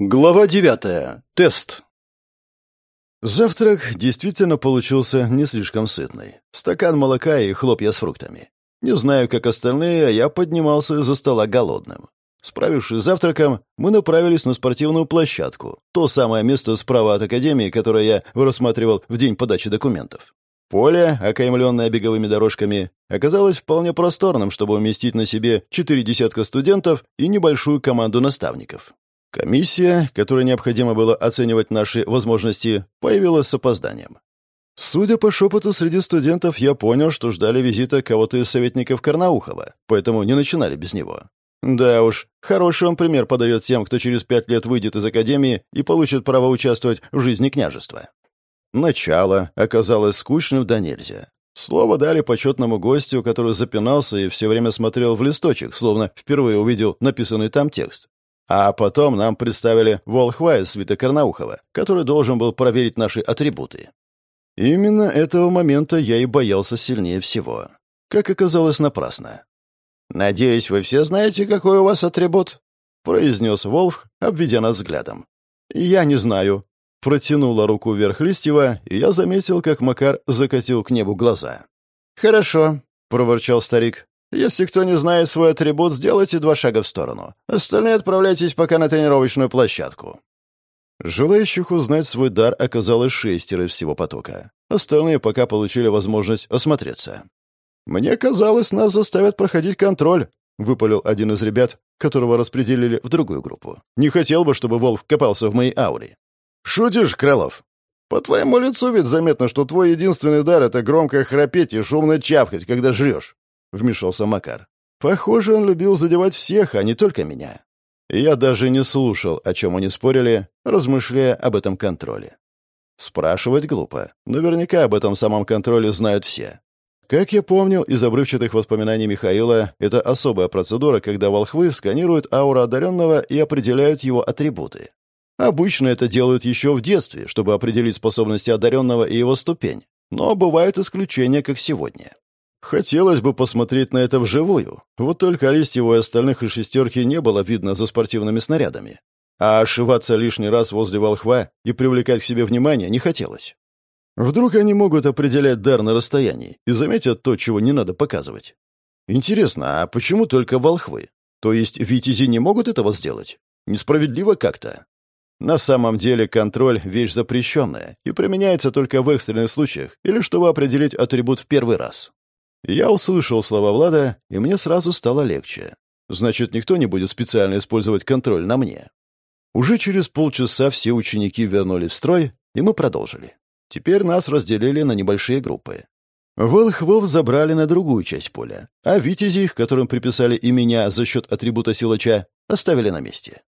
Глава девятая. Тест. Завтрак действительно получился не слишком сытный. Стакан молока и хлопья с фруктами. Не знаю, как остальные, а я поднимался из-за стола голодным. Справившись с завтраком, мы направились на спортивную площадку, то самое место справа от академии, которое я рассматривал в день подачи документов. Поле, окаймленное беговыми дорожками, оказалось вполне просторным, чтобы уместить на себе четыре десятка студентов и небольшую команду наставников. Комиссия, которой необходимо было оценивать наши возможности, появилась с опозданием. Судя по шепоту среди студентов, я понял, что ждали визита кого-то из советников Карнаухова, поэтому не начинали без него. Да уж, хороший он пример подает тем, кто через пять лет выйдет из академии и получит право участвовать в жизни княжества. Начало оказалось скучным до нельзя. Слово дали почетному гостю, который запинался и все время смотрел в листочек, словно впервые увидел написанный там текст. А потом нам представили волхва из свита Карнаухова, который должен был проверить наши атрибуты. Именно этого момента я и боялся сильнее всего. Как оказалось, напрасно. «Надеюсь, вы все знаете, какой у вас атрибут?» — произнес Волх, обведя нас взглядом. «Я не знаю». Протянула руку вверх Листьева, и я заметил, как Макар закатил к небу глаза. «Хорошо», — проворчал старик. Если кто не знает свой атрибут, сделайте два шага в сторону. Остальные отправляйтесь пока на тренировочную площадку». Желающих узнать свой дар оказалось шестеро всего потока. Остальные пока получили возможность осмотреться. «Мне казалось, нас заставят проходить контроль», — выпалил один из ребят, которого распределили в другую группу. «Не хотел бы, чтобы Волк копался в моей ауре». «Шутишь, Крылов?» «По твоему лицу ведь заметно, что твой единственный дар — это громко храпеть и шумно чавкать, когда жрешь вмешался Макар. Похоже, он любил задевать всех, а не только меня. Я даже не слушал, о чем они спорили, размышляя об этом контроле. Спрашивать глупо. Наверняка об этом самом контроле знают все. Как я помнил из обрывчатых воспоминаний Михаила, это особая процедура, когда волхвы сканируют ауру одаренного и определяют его атрибуты. Обычно это делают еще в детстве, чтобы определить способности одаренного и его ступень. Но бывают исключения, как сегодня. Хотелось бы посмотреть на это вживую. Вот только Алистьеву и остальных из шестерки не было видно за спортивными снарядами. А ошиваться лишний раз возле волхва и привлекать к себе внимание не хотелось. Вдруг они могут определять дар на расстоянии и заметят то, чего не надо показывать. Интересно, а почему только волхвы? То есть витязи не могут этого сделать? Несправедливо как-то. На самом деле контроль — вещь запрещенная и применяется только в экстренных случаях или чтобы определить атрибут в первый раз. Я услышал слова Влада, и мне сразу стало легче. Значит, никто не будет специально использовать контроль на мне. Уже через полчаса все ученики вернулись в строй, и мы продолжили. Теперь нас разделили на небольшие группы. Волхвов забрали на другую часть поля, а витязей, которым приписали и меня за счет атрибута силача, оставили на месте.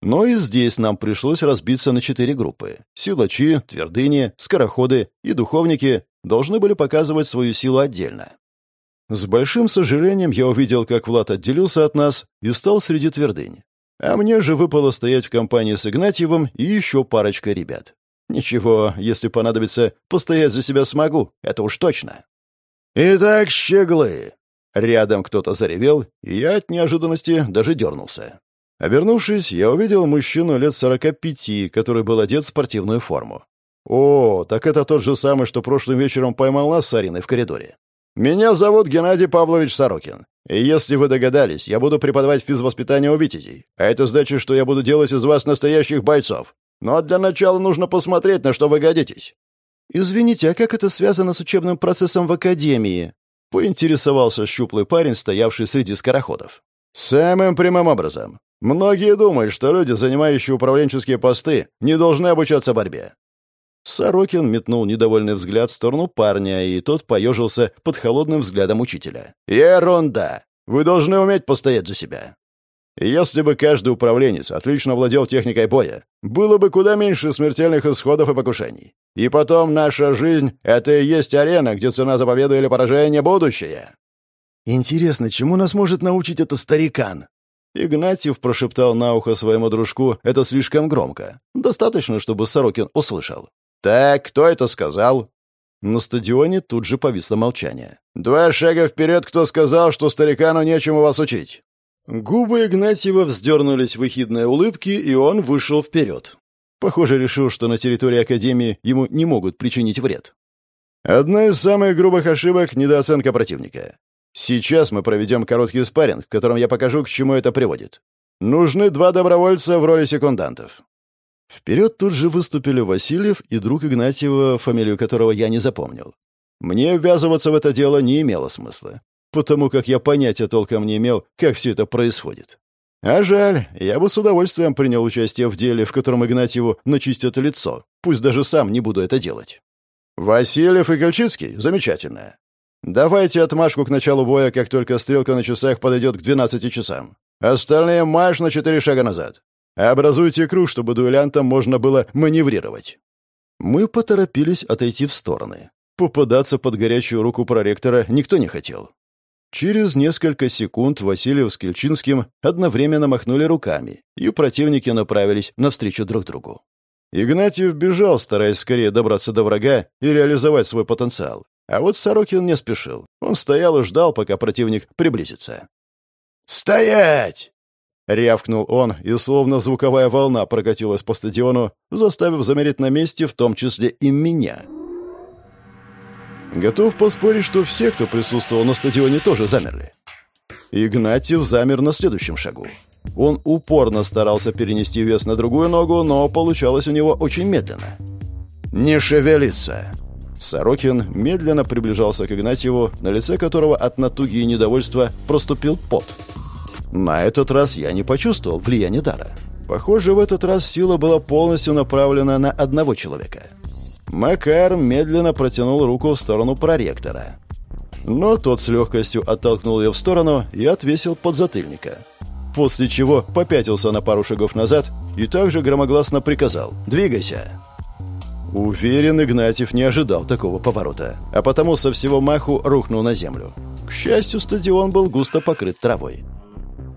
Но и здесь нам пришлось разбиться на четыре группы. Силачи, твердыни, скороходы и духовники должны были показывать свою силу отдельно. С большим сожалением я увидел, как Влад отделился от нас и стал среди твердынь. А мне же выпало стоять в компании с Игнатьевым и еще парочкой ребят. Ничего, если понадобится, постоять за себя смогу, это уж точно. «Итак, щеглы!» Рядом кто-то заревел, и я от неожиданности даже дернулся. Обернувшись, я увидел мужчину лет сорока пяти, который был одет в спортивную форму. «О, так это тот же самый, что прошлым вечером поймал нас с Ариной в коридоре. «Меня зовут Геннадий Павлович Сорокин. И если вы догадались, я буду преподавать физвоспитание у Витязей. А это значит, что я буду делать из вас настоящих бойцов. Но для начала нужно посмотреть, на что вы годитесь». «Извините, а как это связано с учебным процессом в академии?» — поинтересовался щуплый парень, стоявший среди скороходов. «Самым прямым образом. Многие думают, что люди, занимающие управленческие посты, не должны обучаться борьбе. Сорокин метнул недовольный взгляд в сторону парня, и тот поежился под холодным взглядом учителя. «Ерунда! Вы должны уметь постоять за себя. Если бы каждый управленец отлично владел техникой боя, было бы куда меньше смертельных исходов и покушений. И потом наша жизнь — это и есть арена, где цена за победу или поражение — будущее». «Интересно, чему нас может научить этот старикан?» Игнатьев прошептал на ухо своему дружку это слишком громко. Достаточно, чтобы Сорокин услышал. «Так, кто это сказал?» На стадионе тут же повисло молчание. «Два шага вперед, кто сказал, что старикану нечему вас учить?» Губы Игнатьева вздернулись в ехидные улыбки, и он вышел вперед. Похоже, решил, что на территории Академии ему не могут причинить вред. Одна из самых грубых ошибок — недооценка противника. Сейчас мы проведем короткий спарринг, в котором я покажу, к чему это приводит. Нужны два добровольца в роли секундантов. Вперед тут же выступили Васильев и друг Игнатьева, фамилию которого я не запомнил. Мне ввязываться в это дело не имело смысла, потому как я понятия толком не имел, как все это происходит. А жаль, я бы с удовольствием принял участие в деле, в котором Игнатьеву начистят лицо, пусть даже сам не буду это делать. Васильев и Кольчицкий — замечательно. Давайте отмашку к началу боя, как только стрелка на часах подойдет к 12 часам. Остальные марш на четыре шага назад. Образуйте круг, чтобы дуэлянтам можно было маневрировать. Мы поторопились отойти в стороны. Попадаться под горячую руку проректора никто не хотел. Через несколько секунд Васильев с Кельчинским одновременно махнули руками, и противники направились навстречу друг другу. Игнатьев бежал, стараясь скорее добраться до врага и реализовать свой потенциал. А вот Сорокин не спешил. Он стоял и ждал, пока противник приблизится. «Стоять!» — рявкнул он, и словно звуковая волна прокатилась по стадиону, заставив замереть на месте, в том числе и меня. Готов поспорить, что все, кто присутствовал на стадионе, тоже замерли. Игнатьев замер на следующем шагу. Он упорно старался перенести вес на другую ногу, но получалось у него очень медленно. «Не шевелиться!» Сорокин медленно приближался к Игнатьеву, на лице которого от натуги и недовольства проступил пот. На этот раз я не почувствовал влияния дара. Похоже, в этот раз сила была полностью направлена на одного человека — Макар медленно протянул руку в сторону проректора. Но тот с легкостью оттолкнул ее в сторону и отвесил подзатыльника. После чего попятился на пару шагов назад и также громогласно приказал «Двигайся!». Уверен, Игнатьев не ожидал такого поворота, а потому со всего маху рухнул на землю. К счастью, стадион был густо покрыт травой.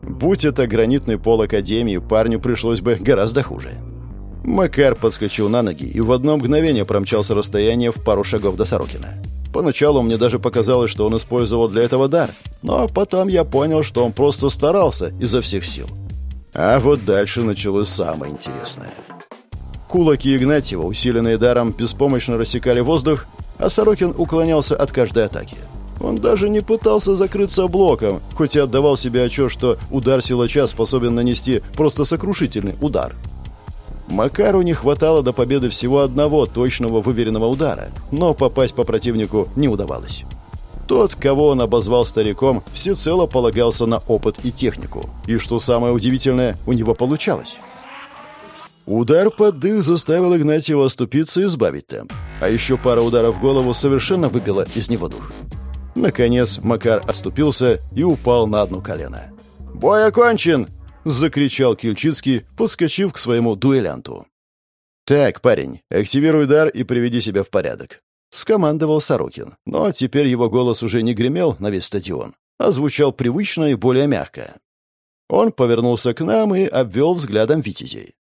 Будь это гранитный пол Академии, парню пришлось бы гораздо хуже. Макар подскочил на ноги и в одно мгновение промчался расстояние в пару шагов до Сорокина. Поначалу мне даже показалось, что он использовал для этого дар, но потом я понял, что он просто старался изо всех сил. А вот дальше началось самое интересное. Кулаки Игнатьева, усиленные даром, беспомощно рассекали воздух, а Сорокин уклонялся от каждой атаки. Он даже не пытался закрыться блоком, хоть и отдавал себе отчет, что удар силача способен нанести просто сокрушительный удар – Макару не хватало до победы всего одного точного выверенного удара, но попасть по противнику не удавалось. Тот, кого он обозвал стариком, всецело полагался на опыт и технику. И что самое удивительное, у него получалось. Удар под дых заставил Игнатьева оступиться и сбавить темп. А еще пара ударов в голову совершенно выбила из него дух. Наконец Макар оступился и упал на одно колено. «Бой окончен!» — закричал Кильчицкий, подскочив к своему дуэлянту. «Так, парень, активируй дар и приведи себя в порядок», — скомандовал Сорокин. Но теперь его голос уже не гремел на весь стадион, а звучал привычно и более мягко. Он повернулся к нам и обвел взглядом витязей.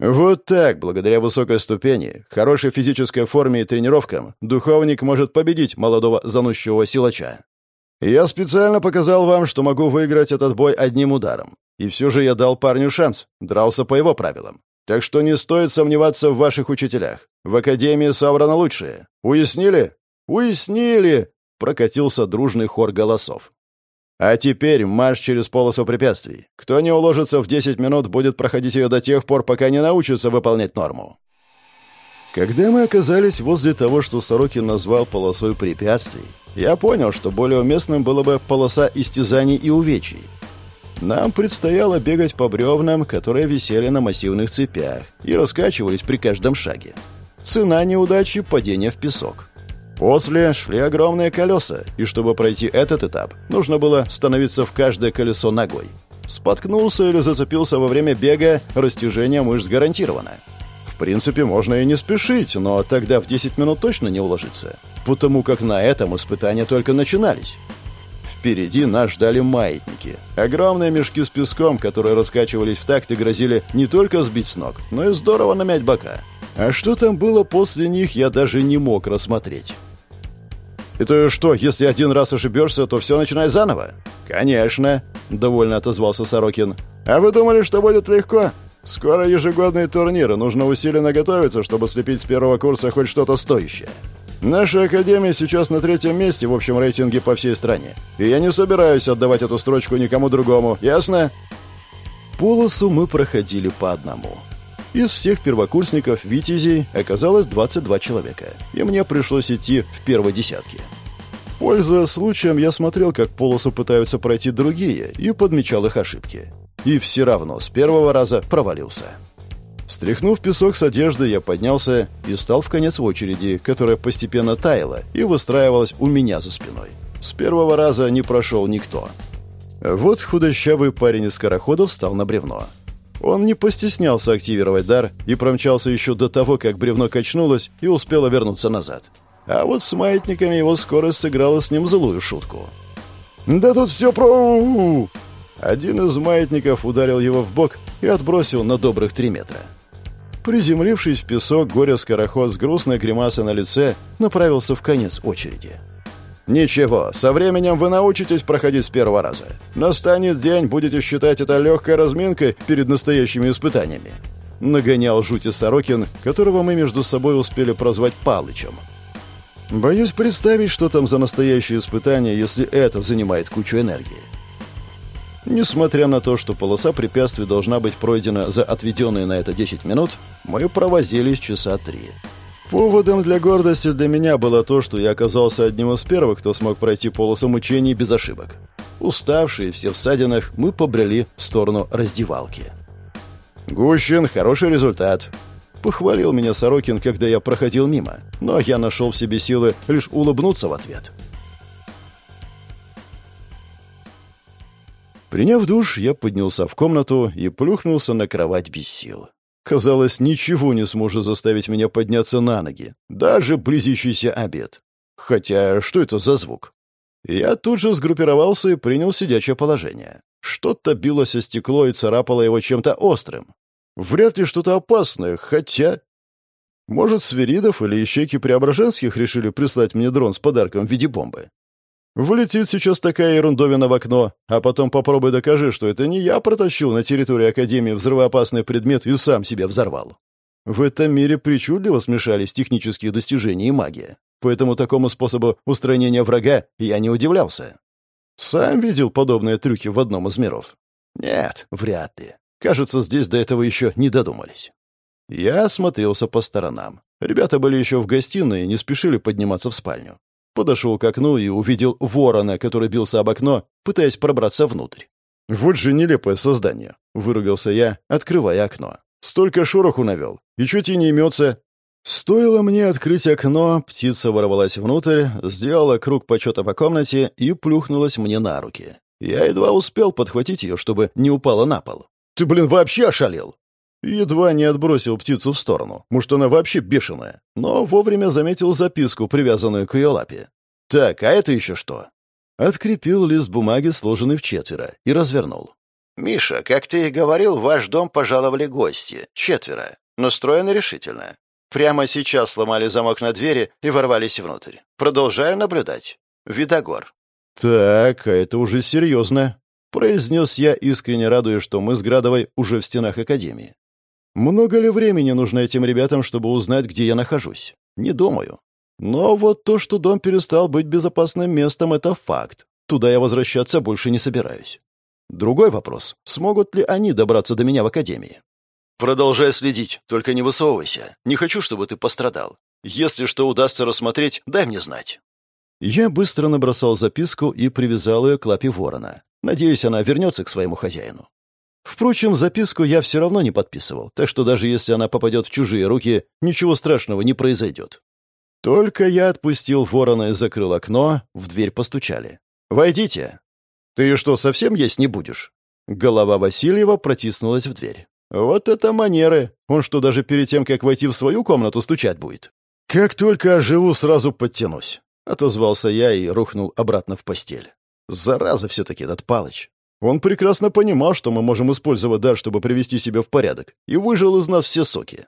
Вот так, благодаря высокой ступени, хорошей физической форме и тренировкам, духовник может победить молодого заносчивого силача. Я специально показал вам, что могу выиграть этот бой одним ударом. И все же я дал парню шанс, дрался по его правилам. Так что не стоит сомневаться в ваших учителях. В Академии собрано лучшее. Уяснили? Уяснили!» Прокатился дружный хор голосов. «А теперь марш через полосу препятствий. Кто не уложится в 10 минут, будет проходить ее до тех пор, пока не научится выполнять норму». Когда мы оказались возле того, что Сорокин назвал полосой препятствий, я понял, что более уместным было бы полоса истязаний и увечий. Нам предстояло бегать по бревнам, которые висели на массивных цепях и раскачивались при каждом шаге. Цена неудачи — падение в песок. После шли огромные колеса, и чтобы пройти этот этап, нужно было становиться в каждое колесо ногой. Споткнулся или зацепился во время бега, растяжение мышц гарантировано. В принципе, можно и не спешить, но тогда в 10 минут точно не уложиться, потому как на этом испытания только начинались. Впереди нас ждали маятники. Огромные мешки с песком, которые раскачивались в такт и грозили не только сбить с ног, но и здорово намять бока. А что там было после них, я даже не мог рассмотреть. «Это что, если один раз ошибешься, то все начинай заново?» «Конечно. — довольно отозвался Сорокин. «А вы думали, что будет легко? Скоро ежегодные турниры, нужно усиленно готовиться, чтобы слепить с первого курса хоть что-то стоящее. Наша академия сейчас на третьем месте в общем рейтинге по всей стране. И я не собираюсь отдавать эту строчку никому другому, ясно? Полосу мы проходили по одному. Из всех первокурсников Витязей оказалось 22 человека, и мне пришлось идти в первой десятке. Пользуясь случаем, я смотрел, как полосу пытаются пройти другие, и подмечал их ошибки. И все равно с первого раза провалился. Стряхнув песок с одежды, я поднялся и стал в конец очереди, которая постепенно таяла и выстраивалась у меня за спиной. С первого раза не прошел никто. Вот худощавый парень из скороходов встал на бревно. Он не постеснялся активировать дар и промчался еще до того, как бревно качнулось и успело вернуться назад. А вот с маятниками его скорость сыграла с ним злую шутку. «Да тут все про...» Один из маятников ударил его в бок и отбросил на добрых три метра. Приземлившись в песок, горе-скороход с грустной гримасой на лице направился в конец очереди. «Ничего, со временем вы научитесь проходить с первого раза. Настанет день, будете считать это легкой разминкой перед настоящими испытаниями». Нагонял жути Сорокин, которого мы между собой успели прозвать Палычем. Боюсь представить, что там за настоящее испытание, если это занимает кучу энергии. Несмотря на то, что полоса препятствий должна быть пройдена за отведенные на это 10 минут, мы провозились часа три. Поводом для гордости для меня было то, что я оказался одним из первых, кто смог пройти полосу мучений без ошибок. Уставшие, все в садинах, мы побрели в сторону раздевалки. «Гущин, хороший результат», — похвалил меня Сорокин, когда я проходил мимо, но я нашел в себе силы лишь улыбнуться в ответ. Приняв душ, я поднялся в комнату и плюхнулся на кровать без сил. Казалось, ничего не сможет заставить меня подняться на ноги, даже близящийся обед. Хотя, что это за звук? Я тут же сгруппировался и принял сидячее положение. Что-то билось о стекло и царапало его чем-то острым. Вряд ли что-то опасное, хотя... Может, Сверидов или ищейки Преображенских решили прислать мне дрон с подарком в виде бомбы? Влетит сейчас такая ерундовина в окно, а потом попробуй докажи, что это не я протащил на территории Академии взрывоопасный предмет и сам себя взорвал. В этом мире причудливо смешались технические достижения и магия. Поэтому такому способу устранения врага я не удивлялся. Сам видел подобные трюки в одном из миров. Нет, вряд ли. Кажется, здесь до этого еще не додумались. Я осмотрелся по сторонам. Ребята были еще в гостиной и не спешили подниматься в спальню. Подошел к окну и увидел ворона, который бился об окно, пытаясь пробраться внутрь. «Вот же нелепое создание!» — выругался я, открывая окно. «Столько шороху навел. И чуть и не имется». Стоило мне открыть окно, птица ворвалась внутрь, сделала круг почета по комнате и плюхнулась мне на руки. Я едва успел подхватить ее, чтобы не упала на пол. «Ты, блин, вообще ошалел!» Едва не отбросил птицу в сторону. Может, она вообще бешеная. Но вовремя заметил записку, привязанную к ее лапе. «Так, а это еще что?» Открепил лист бумаги, сложенный в четверо, и развернул. «Миша, как ты и говорил, в ваш дом пожаловали гости. Четверо. Настроены решительно. Прямо сейчас сломали замок на двери и ворвались внутрь. Продолжаю наблюдать. Видогор». «Так, а это уже серьезно», — произнес я, искренне радуясь, что мы с Градовой уже в стенах Академии. Много ли времени нужно этим ребятам, чтобы узнать, где я нахожусь? Не думаю. Но вот то, что дом перестал быть безопасным местом, это факт. Туда я возвращаться больше не собираюсь. Другой вопрос. Смогут ли они добраться до меня в академии? Продолжай следить, только не высовывайся. Не хочу, чтобы ты пострадал. Если что удастся рассмотреть, дай мне знать. Я быстро набросал записку и привязал ее к лапе ворона. Надеюсь, она вернется к своему хозяину. Впрочем, записку я все равно не подписывал, так что даже если она попадет в чужие руки, ничего страшного не произойдет. Только я отпустил ворона и закрыл окно, в дверь постучали. «Войдите!» «Ты что, совсем есть не будешь?» Голова Васильева протиснулась в дверь. «Вот это манеры! Он что, даже перед тем, как войти в свою комнату, стучать будет?» «Как только оживу, сразу подтянусь», — отозвался я и рухнул обратно в постель. «Зараза все-таки этот Палыч. Он прекрасно понимал, что мы можем использовать дар, чтобы привести себя в порядок, и выжил из нас все соки.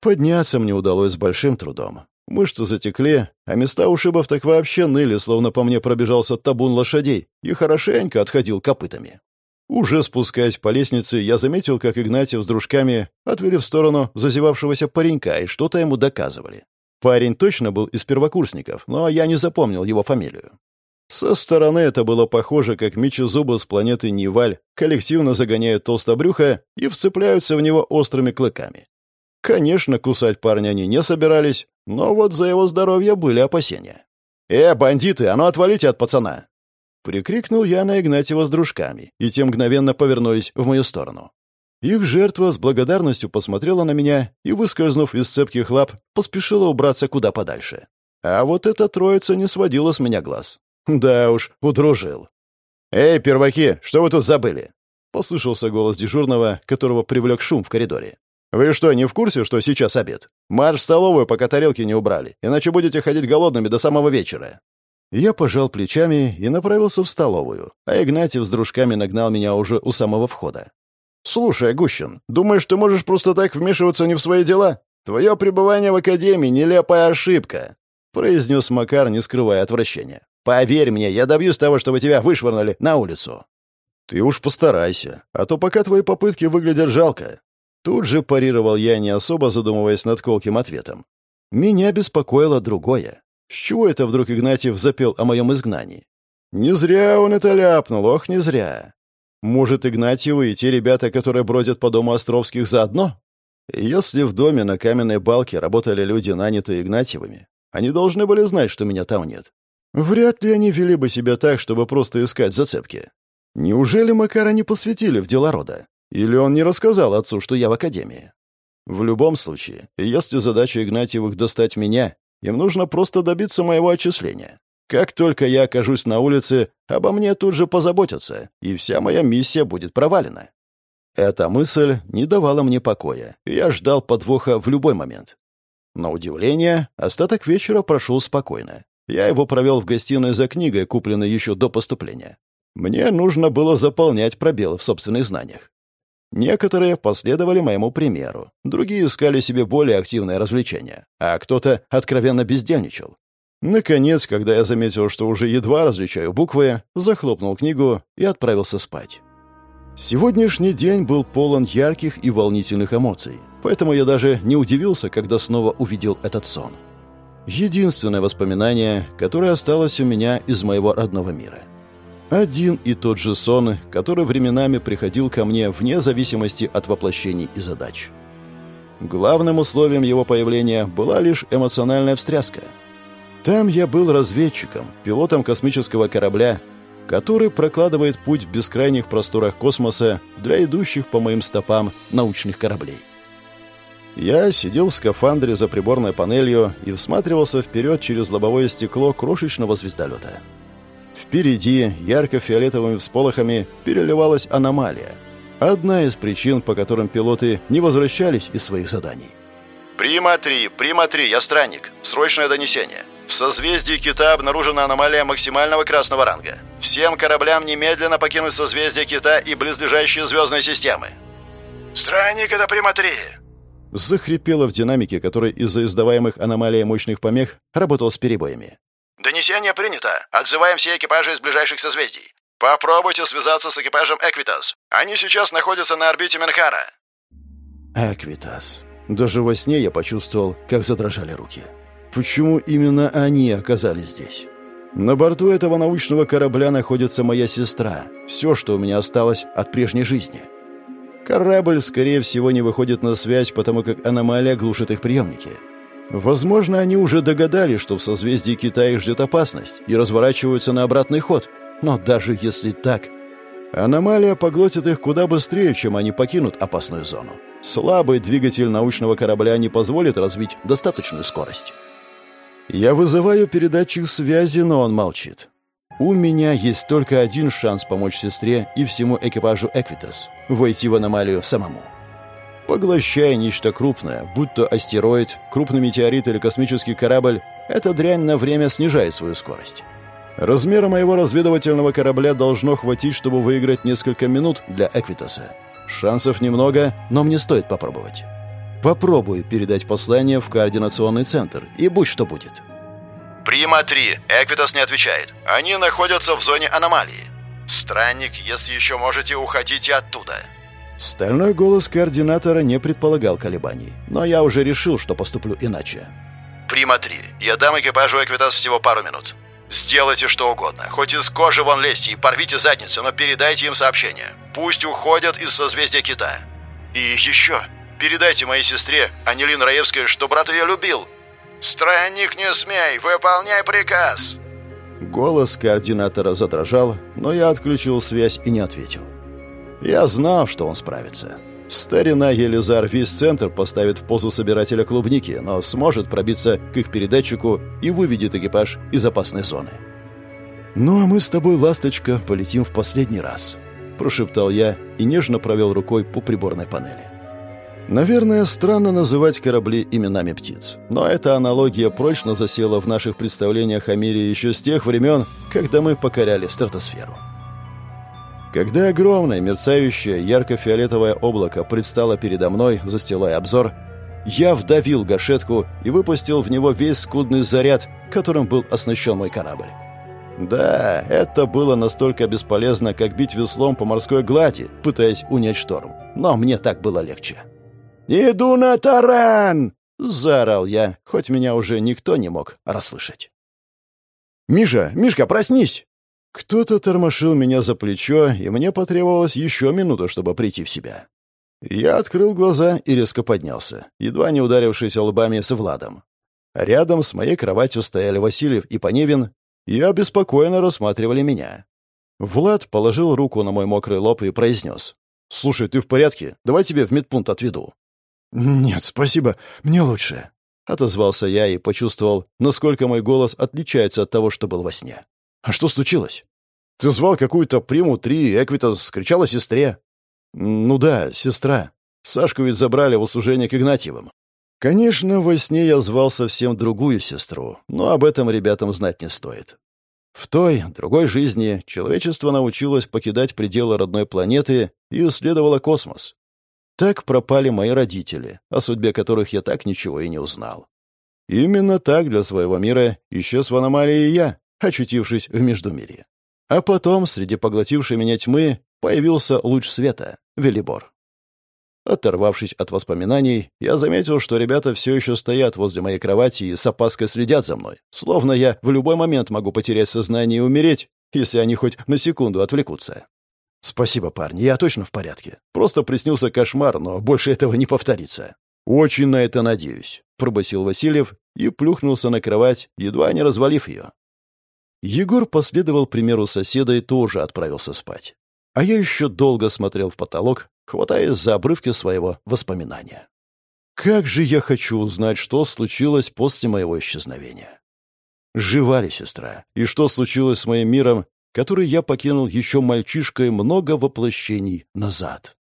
Подняться мне удалось с большим трудом. Мышцы затекли, а места ушибов так вообще ныли, словно по мне пробежался табун лошадей и хорошенько отходил копытами. Уже спускаясь по лестнице, я заметил, как Игнатьев с дружками отвели в сторону зазевавшегося паренька и что-то ему доказывали. Парень точно был из первокурсников, но я не запомнил его фамилию. Со стороны это было похоже, как мечезубы с планеты Ниваль коллективно загоняют толстобрюха и вцепляются в него острыми клыками. Конечно, кусать парня они не собирались, но вот за его здоровье были опасения. «Э, бандиты, а ну отвалите от пацана!» Прикрикнул я на Игнатьева с дружками, и те мгновенно повернулись в мою сторону. Их жертва с благодарностью посмотрела на меня и, выскользнув из цепких лап, поспешила убраться куда подальше. А вот эта троица не сводила с меня глаз. Да уж, удружил. «Эй, перваки, что вы тут забыли?» Послышался голос дежурного, которого привлек шум в коридоре. «Вы что, не в курсе, что сейчас обед? Марш в столовую, пока тарелки не убрали, иначе будете ходить голодными до самого вечера». Я пожал плечами и направился в столовую, а Игнатьев с дружками нагнал меня уже у самого входа. «Слушай, Гущин, думаешь, ты можешь просто так вмешиваться не в свои дела? Твое пребывание в академии — нелепая ошибка», — произнес Макар, не скрывая отвращения. «Поверь мне, я добьюсь того, чтобы тебя вышвырнули на улицу». «Ты уж постарайся, а то пока твои попытки выглядят жалко». Тут же парировал я, не особо задумываясь над колким ответом. Меня беспокоило другое. С чего это вдруг Игнатьев запел о моем изгнании? Не зря он это ляпнул, ох, не зря. Может, Игнатьевы и те ребята, которые бродят по дому Островских, заодно? Если в доме на каменной балке работали люди, нанятые Игнатьевыми, они должны были знать, что меня там нет. Вряд ли они вели бы себя так, чтобы просто искать зацепки. Неужели Макара не посвятили в дела рода? Или он не рассказал отцу, что я в академии? В любом случае, если задача Игнатьевых достать меня, им нужно просто добиться моего отчисления. Как только я окажусь на улице, обо мне тут же позаботятся, и вся моя миссия будет провалена. Эта мысль не давала мне покоя, и я ждал подвоха в любой момент. На удивление, остаток вечера прошел спокойно. Я его провел в гостиной за книгой, купленной еще до поступления. Мне нужно было заполнять пробелы в собственных знаниях. Некоторые последовали моему примеру, другие искали себе более активное развлечение, а кто-то откровенно бездельничал. Наконец, когда я заметил, что уже едва различаю буквы, захлопнул книгу и отправился спать. Сегодняшний день был полон ярких и волнительных эмоций, поэтому я даже не удивился, когда снова увидел этот сон. Единственное воспоминание, которое осталось у меня из моего родного мира — один и тот же сон, который временами приходил ко мне вне зависимости от воплощений и задач. Главным условием его появления была лишь эмоциональная встряска. Там я был разведчиком, пилотом космического корабля, который прокладывает путь в бескрайних просторах космоса для идущих по моим стопам научных кораблей. Я сидел в скафандре за приборной панелью и всматривался вперед через лобовое стекло крошечного звездолета. Впереди ярко-фиолетовыми всполохами переливалась аномалия. Одна из причин, по которым пилоты не возвращались из своих заданий. «Прима-3, Прима-3, я странник. Срочное донесение. В созвездии Кита обнаружена аномалия максимального красного ранга. Всем кораблям немедленно покинуть созвездие Кита и близлежащие звездные системы». «Странник, это Прима-3!» Захрипело в динамике, который из-за издаваемых аномалий мощных помех работал с перебоями. «Донесение принято. Отзываем все экипажи из ближайших созвездий. Попробуйте связаться с экипажем Эквитас. Они сейчас находятся на орбите Менхара». Эквитас. Даже во сне я почувствовал, как задрожали руки. Почему именно они оказались здесь? На борту этого научного корабля находится моя сестра. Все, что у меня осталось от прежней жизни. Корабль, скорее всего, не выходит на связь, потому как аномалия глушит их приемники. Возможно, они уже догадались, что в созвездии Китая ждет опасность и разворачиваются на обратный ход. Но даже если так, аномалия поглотит их куда быстрее, чем они покинут опасную зону. Слабый двигатель научного корабля не позволит развить достаточную скорость. Я вызываю передатчик связи, но он молчит. У меня есть только один шанс помочь сестре и всему экипажу Эквитас — войти в аномалию самому. Поглощая нечто крупное, будь то астероид, крупный метеорит или космический корабль, эта дрянь на время снижает свою скорость. Размера моего разведывательного корабля должно хватить, чтобы выиграть несколько минут для Эквитоса. Шансов немного, но мне стоит попробовать. Попробую передать послание в координационный центр, и будь что будет. «Прима-3, Эквитос не отвечает. Они находятся в зоне аномалии». «Странник, если еще можете, уходите оттуда!» Стальной голос координатора не предполагал колебаний, но я уже решил, что поступлю иначе. «Прима-3. Я дам экипажу Эквитас всего пару минут. Сделайте что угодно. Хоть из кожи вон лезьте и порвите задницу, но передайте им сообщение. Пусть уходят из созвездия Кита. И еще. Передайте моей сестре, Анилин Раевской, что брат ее любил. Странник, не смей, выполняй приказ!» Голос координатора задрожал, но я отключил связь и не ответил. Я знал, что он справится. Старина Елизар весь центр поставит в позу собирателя клубники, но сможет пробиться к их передатчику и выведет экипаж из опасной зоны. «Ну а мы с тобой, ласточка, полетим в последний раз», — прошептал я и нежно провел рукой по приборной панели. Наверное, странно называть корабли именами птиц, но эта аналогия прочно засела в наших представлениях о мире еще с тех времен, когда мы покоряли стратосферу. Когда огромное, мерцающее, ярко-фиолетовое облако предстало передо мной, застилая обзор, я вдавил гашетку и выпустил в него весь скудный заряд, которым был оснащен мой корабль. Да, это было настолько бесполезно, как бить веслом по морской глади, пытаясь унять шторм. Но мне так было легче. «Иду на таран!» — заорал я, хоть меня уже никто не мог расслышать. «Миша, Мишка, проснись!» Кто-то тормошил меня за плечо, и мне потребовалось еще минута, чтобы прийти в себя. Я открыл глаза и резко поднялся, едва не ударившись лбами с Владом. Рядом с моей кроватью стояли Васильев и Поневин и обеспокоенно рассматривали меня. Влад положил руку на мой мокрый лоб и произнес. «Слушай, ты в порядке? Давай тебе в медпункт отведу». «Нет, спасибо, мне лучше», — отозвался я и почувствовал, насколько мой голос отличается от того, что был во сне. «А что случилось?» «Ты звал какую-то приму-3, Эквитас, кричала сестре». «Ну да, сестра. Сашку ведь забрали в услужение к Игнатьевым. Конечно, во сне я звал совсем другую сестру, но об этом ребятам знать не стоит. В той, другой жизни человечество научилось покидать пределы родной планеты и исследовало космос. Так пропали мои родители, о судьбе которых я так ничего и не узнал. Именно так для своего мира исчез в аномалии я, очутившись в Междумирье. А потом, среди поглотившей меня тьмы, появился луч света — Велибор. Оторвавшись от воспоминаний, я заметил, что ребята все еще стоят возле моей кровати и с опаской следят за мной, словно я в любой момент могу потерять сознание и умереть, если они хоть на секунду отвлекутся. «Спасибо, парни, я точно в порядке. Просто приснился кошмар, но больше этого не повторится». «Очень на это надеюсь», — пробасил Васильев и плюхнулся на кровать, едва не развалив ее. Егор последовал примеру соседа и тоже отправился спать. А я еще долго смотрел в потолок, хватаясь за обрывки своего воспоминания. Как же я хочу узнать, что случилось после моего исчезновения. Жива ли сестра? И что случилось с моим миром который я покинул еще мальчишкой много воплощений назад.